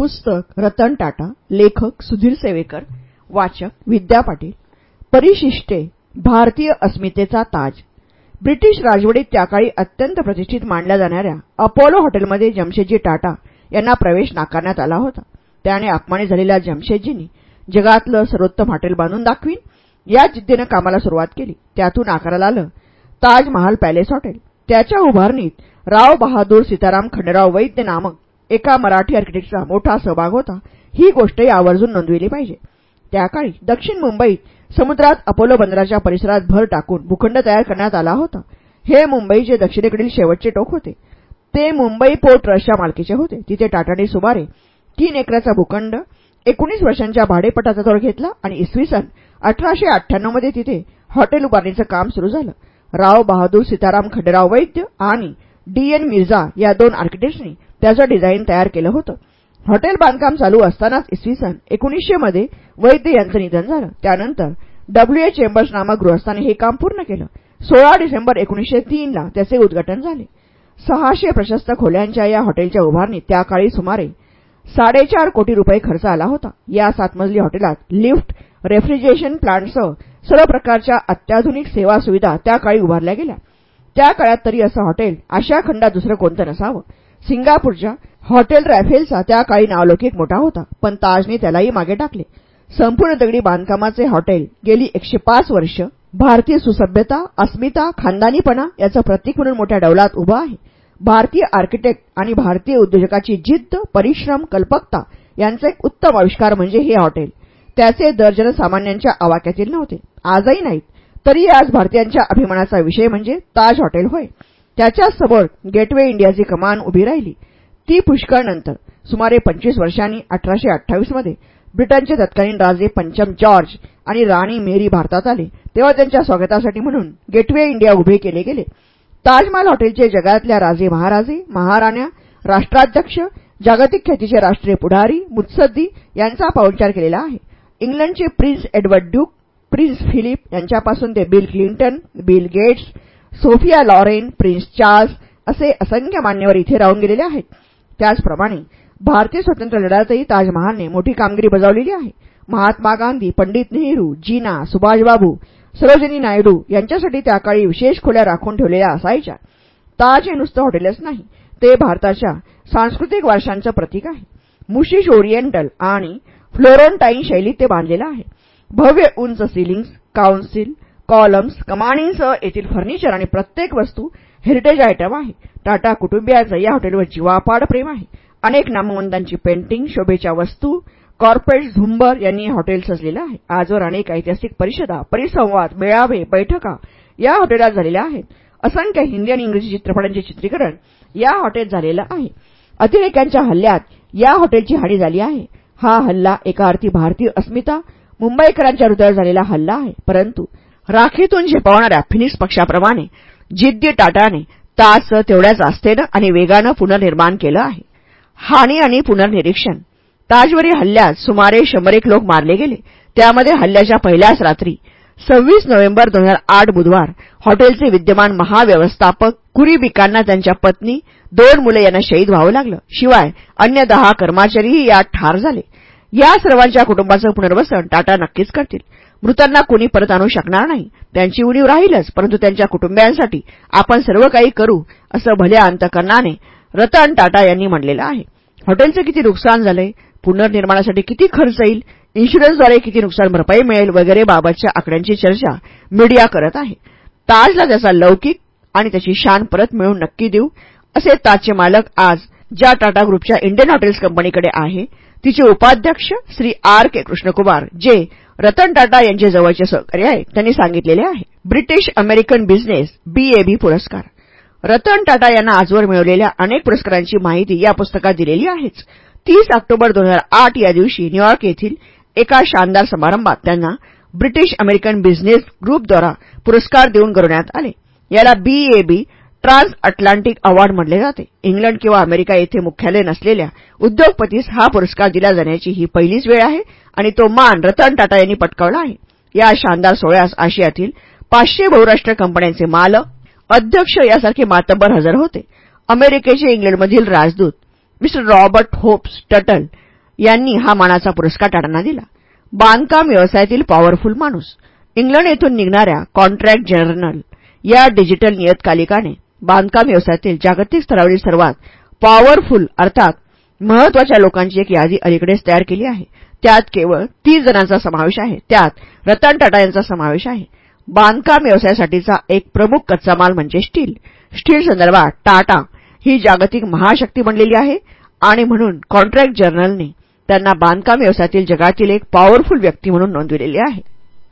पुस्तक रतन टाटा लेखक सुधीर सेवेकर वाचक विद्या पाटील परिशिष्टे भारतीय अस्मितेचा ताज. ब्रिटिश राजवटीत त्याकाळी अत्यंत प्रतिष्ठित मानल्या जाणाऱ्या अपोलो हॉटेलमध्ये जमशेदजी टाटा यांना प्रवेश नाकारण्यात आला होता. त्याने अपमानित झालेल्या जमशेदजींनी जगातलं सर्वोत्तम हॉटेल बांधून दाखवीन या जिद्दीनं कामाला सुरुवात केली. त्यातून आकाराला आलं ताजमहाल पॅलेस हॉटेल. त्याच्या उभारणीत राव बहादूर सीताराम खंडेराव वैद्य नामक एका मराठी आर्किटेक्टचा मोठा सहभाग होता. ही गोष्टही आवर्जून नोंदविली पाहिजे. त्याकाळी दक्षिण मुंबईत समुद्रात अपोलो बंदराच्या परिसरात भर टाकून भूखंड तयार करण्यात आला होता. हे मुंबईचे दक्षिणेकडील शेवटचे टोक होते. ते मुंबई पोर्ट ट्रस्टच्या मालकीचे होते. तिथे टाटाने सुमारे तीन एकराचा भूखंड एकोणीस वर्षांच्या भाडेपटाचा तोड घेतला आणि इसवी सन अठराशे अठ्ठ्याण्णवमध्ये तिथे हॉटेल उभारणीचं काम सुरू झालं. राव बहादूर सीताराम खंडेराव वैद्य आणि डी एन मिर्झा या दोन आर्किटेक्ट्सनी त्याचं डिझाईन तयार केलं होतं. हॉटेल बांधकाम चालू असतानाच इसवी सन एकोणीसशे मध्ये वैद्य यांचं निधन झालं. त्यानंतर डब्ल्यू ए चेंबर्स नामक गृहस्थाने हे काम पूर्ण केलं. सोळा डिसेंबर एकोणीसशे तीनला त्याचे उद्घाटन झाले. सहाशे प्रशस्त खोल्यांच्या या हॉटेलच्या उभारणीत त्याकाळी सुमारे साडेचार कोटी रुपये खर्च आला होता. या सातमजली हॉटेलात लिफ्ट रेफ्रिजरेशन प्लांटसह सर्व प्रकारच्या अत्याधुनिक सेवा सुविधा त्या काळी उभारल्या गेल्या. त्या काळात तरी असं हॉटेल आशिया खंडात दुसरं कोणतं नसावं. सिंगापूरच्या हॉटेल रॅफेलचा त्या काळी नावलौकिक मोठा होता. पण ताजने त्यालाही मागे टाकले. संपूर्ण दगडी बांधकामाचे हॉटेल गेली एकशे पाच वर्ष भारतीय सुसभ्यता अस्मिता खानदानीपणा याचं प्रतीक म्हणून मोठ्या डौलात उभं आहे. भारतीय आर्किटेक्ट आणि भारतीय उद्योजकाची जिद्द परिश्रम कल्पकता यांचे एक उत्तम आविष्कार म्हणजे हे हॉटेल. त्याचे दर जनसामान्यांच्या आवाक्यातील नव्हते. आजही नाहीत. तरी आज भारतीयांच्या अभिमानाचा विषय म्हणजे ताज हॉटेल होय. त्याच्याचसमोर गेटवे इंडियाची कमान उभी राहिली. ती पुष्कळ नंतर सुमारे पंचवीस वर्षांनी अठराशे अठ्ठावीसमध्ये ब्रिटनचे तत्कालीन राजे पंचम जॉर्ज आणि राणी मेरी भारतात आले. तेव्हा त्यांच्या स्वागतासाठी म्हणून गेटवे इंडिया उभे केले गेले. ताजमहाल हॉटेलचे जगातल्या राजे महाराजे महाराण्या राष्ट्राध्यक्ष जागतिक ख्यातीचे राष्ट्रीय पुढारी मुत्सद्दी यांचा पाहुणचार केलेला आहे. इंग्लंडचे prince Edward duke prince Philip यांच्यापासून ते Bill Clinton Bill Gates Sophia Loren prince Charles असे असंख्य मान्यवर इथे राहून गेलेले आहेत. त्याचप्रमाणे भारतीय स्वातंत्र्य लढ्यातही ताजमहालने मोठी कामगिरी बजावलेली आहे. महात्मा गांधी पंडित नेहरू जीना सुभाषबाबू सरोजिनी नायडू यांच्यासाठी त्याकाळी विशेष खोल्या राखून ठेवलेल्या असायच्या. ताज हे नुसतं हॉटेलच नाही ते भारताच्या सांस्कृतिक वारशांचं प्रतीक आहे. मुशिश ओरिएंटल आणि फ्लोरंटाईन शैलीत ते बांधलेलं आहे. भव्य उंच सिलिंग्स काउन्सिल कॉलम्स कमानींसह येथील फर्निचर आणि प्रत्येक वस्तू हेरिटेज आयटम आहे. टाटा कुटुंबियांचं या हॉटेलवर जीवापाड प्रेम आहे. अनेक नामवंतांची पेंटिंग शोभेच्या वस्तू कॉर्पोरेट झुंबर यांनी हॉटेल सजलेलं आहे. आजवर अनेक ऐतिहासिक परिषदा परिसंवाद मेळावे बैठका या हॉटेलात झालेल्या आहेत. असंख्य हिंदी आणि इंग्रजी चित्रपटांचे चित्रीकरण या हॉटेल झालेलं आहे. अतिरेक्यांच्या हल्ल्यात या हॉटेलची हानी झाली आहे. हा हल्ला एका अर्थी भारतीय अस्मिता मुंबईकरांच्या हृदयावर झालेला हल्ला आहे. परंतु राखीतून झेपावणाऱ्या फिनिक्स पक्षाप्रमाणे जिद्दी टाटाने तास तेवढ्याच आस्थेनं आणि वेगानं पुनर्निर्माण केलं आहे. हानी आणि पुनर्निरीक्षण. ताजवरील हल्ल्यात सुमारे शंभर एक लोक मारले गेले. त्यामध्ये हल्ल्याच्या पहिल्याच रात्री सव्वीस नोव्हेंबर दोन हजार आठ बुधवार हॉटेलचे विद्यमान महाव्यवस्थापक कुरीबिकांना त्यांच्या पत्नी दोन मुले यांना शहीद व्हावं लागलं. शिवाय अन्य दहा कर्मचारीही यात ठार झाले. या सर्वांच्या कुटुंबाचं पुनर्वसन टाटा नक्कीच करतील. मृतांना कुणी परत आणू शकणार नाही. त्यांची उणीव राहीलच परंतु त्यांच्या कुटुंबियांसाठी आपण सर्व काही करू असं भल्या अंतकरणाने रतन टाटा यांनी म्हणलेलं आहे. हॉटेलचं किती नुकसान झालंय पुनर्निर्माणासाठी किती खर्च येईल इन्शुरन्सद्वारे किती नुकसान भरपाई मिळेल वगैरे बाबतच्या आकड्यांची चर्चा मीडिया करत आहे. ताजला त्याचा लौकिक आणि त्याची शान परत मिळून नक्की देऊ असे ताजचे मालक आज ज्या टाटा ग्रुपच्या इंडियन हॉटेल्स कंपनीकडे आहे तिचे उपाध्यक्ष श्री आर के कृष्णकुमार जे रतन टाटा यांचे जवळचे सहकारी आहेत. त्यांनी सांगितलेले आहे. ब्रिटिश अमेरिकन बिझनेस बीएबी पुरस्कार. रतन टाटा यांना आजवर मिळवलेल्या अनेक पुरस्कारांची माहिती या पुस्तकात दिलेली आहेच. तीस ऑक्टोबर दोन हजार आठ या दिवशी न्यूयॉर्क येथील एका शानदार समारंभात त्यांना ब्रिटिश अमेरिकन बिझनेस ग्रुपद्वारा पुरस्कार देऊन गौरवण्यात आले. याला बीएबी ट्रान्स अटलांटिक अवॉर्ड म्हटले जाते. इंग्लंड किंवा अमेरिका येथे मुख्यालय नसलेल्या उद्योगपतीस हा पुरस्कार दिला जाण्याची ही पहिलीच वेळ आहे आणि तो मान रतन टाटा यांनी पटकावला आहे. या शानदार सोहळ्यास आशियातील पाचशे बहुराष्ट्रीय कंपन्यांचे मालक अध्यक्ष यासारखे मातब्बर हजर होते. अमेरिकेचे इंग्लंडमधील राजदूत मिस्टर रॉबर्ट होप्स टटल यांनी हा मानाचा पुरस्कार टाटांना दिला. बांधकाम व्यवसायातील पॉवरफुल माणूस. इंग्लंड येथून निघणाऱ्या कॉन्ट्रॅक्ट जर्नल या डिजिटल नियतकालिकाने बांधकाम व्यवसायातील जागतिक स्तरावरील सर्वात पॉवरफुल अर्थात महत्त्वाच्या लोकांची एक यादी अलीकडेच तयार केली आहे. त्यात केवळ तीस जणांचा समावेश आहे. त्यात रतन टाटा यांचा समावेश आहे. बांधकाम व्यवसायासाठीचा एक प्रमुख कच्चा माल म्हणजे स्टील. स्टील संदर्भात टाटा ही जागतिक महाशक्ती बनलेली आहे आणि म्हणून कॉन्ट्रॅक्ट जर्नलने त्यांना बांधकाम व्यवसायातील जगातील एक पॉवरफुल व्यक्ती म्हणून नोंदविलेले आहे.